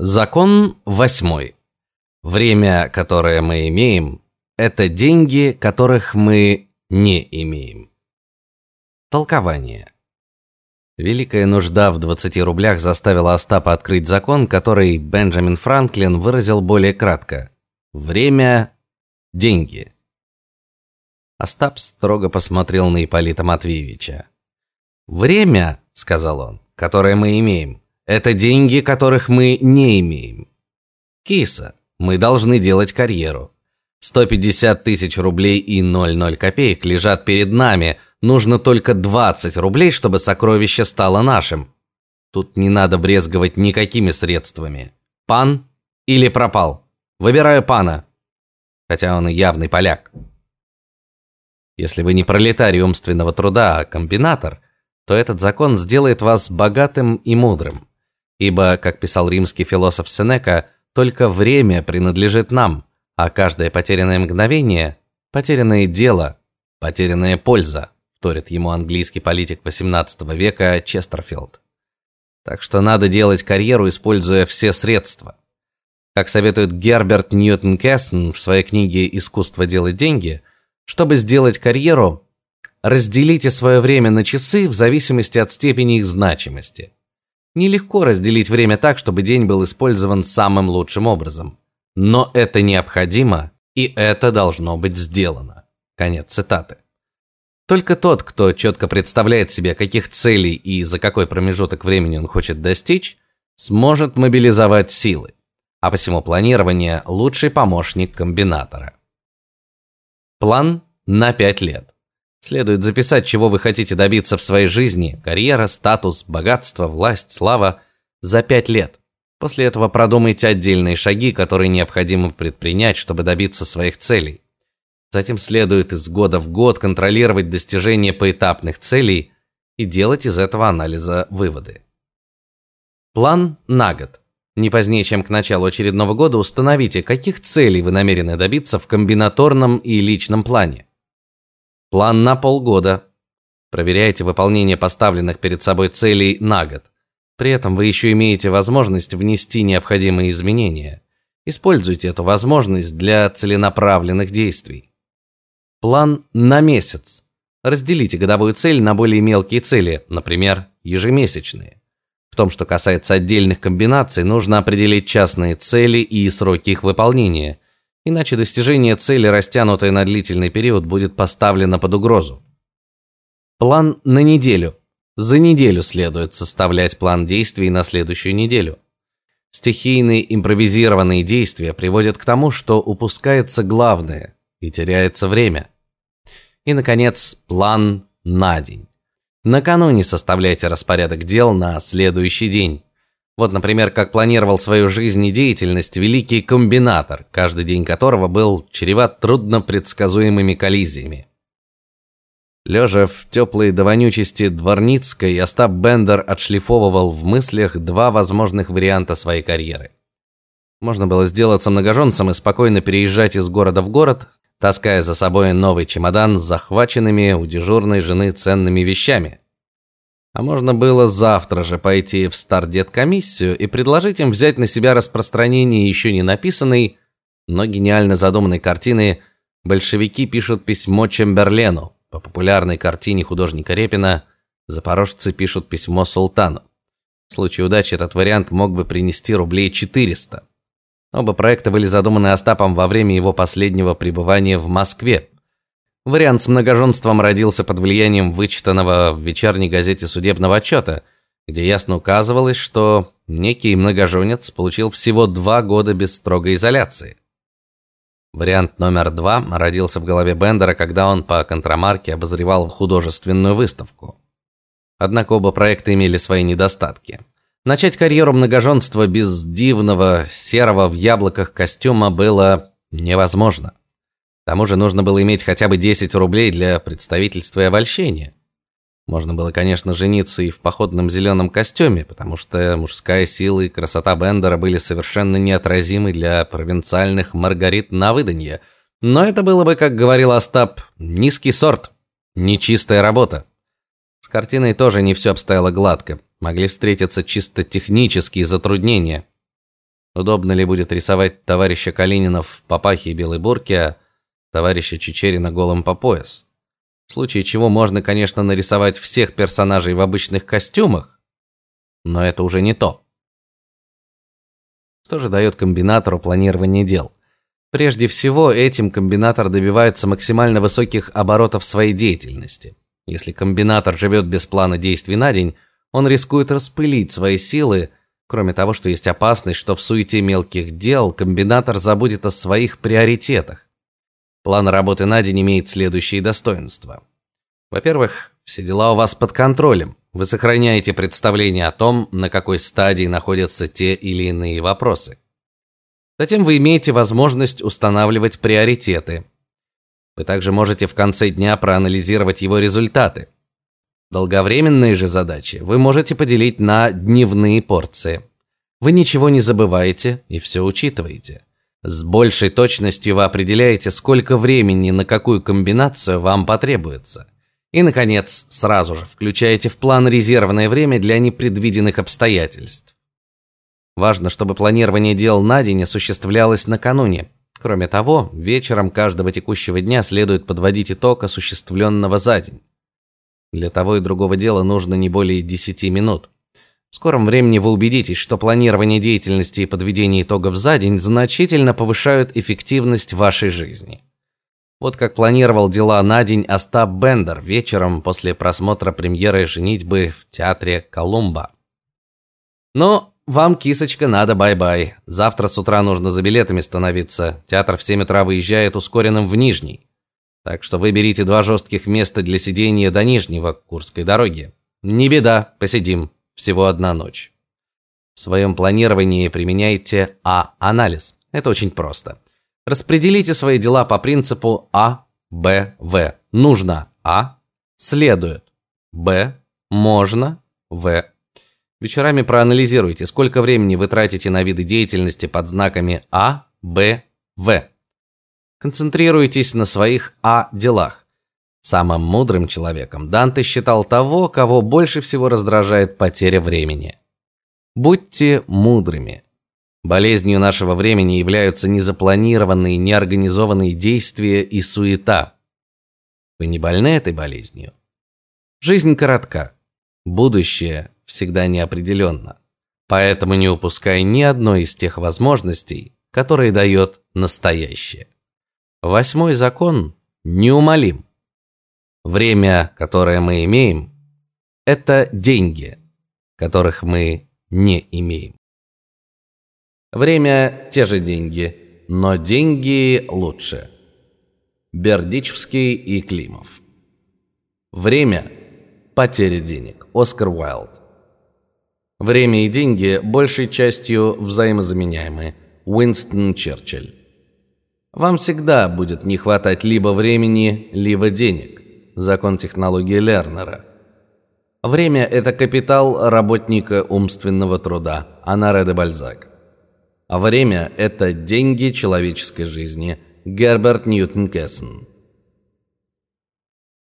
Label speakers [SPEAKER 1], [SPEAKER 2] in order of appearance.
[SPEAKER 1] Закон восьмой. Время, которое мы имеем, это деньги, которых мы не имеем. Толкование. Великая нужда в 20 рублях заставила Остапа открыть закон, который Бенджамин Франклин выразил более кратко: время деньги. Остап строго посмотрел на Ипполита Матвеевича. Время, сказал он, которое мы имеем, это деньги, которых мы не имеем. Киса, мы должны делать карьеру. 150 тысяч рублей и 00 копеек лежат перед нами. Нужно только 20 рублей, чтобы сокровище стало нашим. Тут не надо брезговать никакими средствами. Пан или пропал? Выбираю пана. Хотя он и явный поляк. Если вы не пролетарий умственного труда, а комбинатор, то этот закон сделает вас богатым и мудрым. Ибо, как писал римский философ Сенека, только время принадлежит нам, а каждое потерянное мгновение потерянное дело, потерянная польза, вторит ему английский политик XVIII века Честерфилд. Так что надо делать карьеру, используя все средства. Как советует Герберт Ньютон Кессен в своей книге Искусство делать деньги, чтобы сделать карьеру, разделите свое время на часы в зависимости от степени их значимости. Нелегко разделить время так, чтобы день был использован самым лучшим образом. Но это необходимо, и это должно быть сделано. Конец цитаты. Только тот, кто четко представляет себе, каких целей и за какой промежуток времени он хочет достичь, сможет мобилизовать силы. А посему планирование лучший помощник комбинатора. План на 5 лет. Следует записать, чего вы хотите добиться в своей жизни: карьера, статус, богатство, власть, слава за пять лет. После этого продумайте отдельные шаги, которые необходимо предпринять, чтобы добиться своих целей. Затем следует из года в год контролировать достижение поэтапных целей и делать из этого анализа выводы. План на год. Не позднее, чем к началу очередного года установите, каких целей вы намерены добиться в комбинаторном и личном плане. План на полгода. Проверяйте выполнение поставленных перед собой целей на год. При этом вы еще имеете возможность внести необходимые изменения. Используйте эту возможность для целенаправленных действий. План на месяц. Разделите годовую цель на более мелкие цели, например, ежемесячные. В том, что касается отдельных комбинаций, нужно определить частные цели и сроки их выполнения иначе достижение цели, растянутой на длительный период, будет поставлено под угрозу. План на неделю. За неделю следует составлять план действий на следующую неделю. Стихийные импровизированные действия приводят к тому, что упускается главное и теряется время. И наконец, план на день. Накануне составляйте распорядок дел на следующий день. Вот, например, как планировал свою жизнь и деятельность великий комбинатор, каждый день которого был чреват трудно предсказуемыми коллизиями. Лежа в теплой до вонючести Дворницкой, Остап Бендер отшлифовывал в мыслях два возможных варианта своей карьеры. Можно было сделаться многоженцем и спокойно переезжать из города в город, таская за собой новый чемодан с захваченными у дежурной жены ценными вещами. А можно было завтра же пойти в стардет-комиссию и предложить им взять на себя распространение еще не написанной, но гениально задуманной картины Большевики пишут письмо Чемберлену. По популярной картине художника Репина Запорожцы пишут письмо султану. В случае удачи этот вариант мог бы принести рублей 400. Оба проекта были задуманы Остапом во время его последнего пребывания в Москве. Вариант с многоженством родился под влиянием вычитанного в вечерней газете судебного отчета, где ясно указывалось, что некий многоженец получил всего два года без строгой изоляции. Вариант номер два родился в голове Бендера, когда он по контрамарке обозревал художественную выставку. Однако оба проекта имели свои недостатки. Начать карьеру многоженства без дивного серого в яблоках костюма было невозможно тому же нужно было иметь хотя бы 10 рублей для представительства и обольщения. Можно было, конечно, жениться и в походном зеленом костюме, потому что мужская сила и красота Бендера были совершенно неотразимы для провинциальных Маргарит на выданье. Но это было бы, как говорил Остап, низкий сорт, нечистая работа. С картиной тоже не все обстояло гладко. Могли встретиться чисто технические затруднения. Удобно ли будет рисовать товарища Калинина в папахе и белой бурке, а товарища Чечерина голым по пояс? В случае чего можно, конечно, нарисовать всех персонажей в обычных костюмах, но это уже не то. Что же дает комбинатору планирование дел? Прежде всего, этим комбинатор добивается максимально высоких оборотов своей деятельности. Если комбинатор живет без плана действий на день, он рискует распылить свои силы, кроме того, что есть опасность, что в суете мелких дел комбинатор забудет о своих приоритетах. План работы на день имеет следующие достоинства. Во-первых, все дела у вас под контролем. Вы сохраняете представление о том, на какой стадии находятся те или иные вопросы. Затем вы имеете возможность устанавливать приоритеты. Вы также можете в конце дня проанализировать его результаты. Долговременные же задачи вы можете поделить на дневные порции. Вы ничего не забываете и все учитываете. С большей точностью вы определяете, сколько времени на какую комбинацию вам потребуется. И наконец, сразу же включаете в план резервное время для непредвиденных обстоятельств. Важно, чтобы планирование дел на день осуществлялось накануне. Кроме того, вечером каждого текущего дня следует подводить итог осуществленного за день. Для того и другого дела нужно не более 10 минут. В скором времени вы убедитесь, что планирование деятельности и подведение итогов за день значительно повышают эффективность вашей жизни. Вот как планировал дела на день Остап Бендер вечером после просмотра премьеры Женитьбы в театре Колумба. Но вам, кисочка, надо бай-бай. Завтра с утра нужно за билетами становиться. Театр в 7 утра выезжает ускоренным в Нижний. Так что выберите два жестких места для сидения до Нижнего Курской дороги. Не беда, посидим. Всего одна ночь. В своем планировании применяйте А-анализ. Это очень просто. Распределите свои дела по принципу А, Б, В. Нужно А, следует Б, можно В. Вечерами проанализируйте, сколько времени вы тратите на виды деятельности под знаками А, Б, В. Концентрируйтесь на своих А делах. Самым мудрым человеком Данте считал того, кого больше всего раздражает потеря времени. Будьте мудрыми. Болезнью нашего времени являются незапланированные, неорганизованные действия и суета. Вы не больны этой болезнью? Жизнь коротка. Будущее всегда неопределенно. Поэтому не упускай ни одной из тех возможностей, которые дает настоящее. Восьмой закон неумолим. Время, которое мы имеем, это деньги, которых мы не имеем. Время те же деньги, но деньги лучше. Бердичевский и Климов. Время потеря денег. Оскар Уайлд. Время и деньги большей частью взаимозаменяемы. Уинстон Черчилль. Вам всегда будет не хватать либо времени, либо денег. Закон технологии Лернера. Время это капитал работника умственного труда. Анаре де Бальзак. А время – это деньги человеческой жизни. Герберт Ньютон Кессен.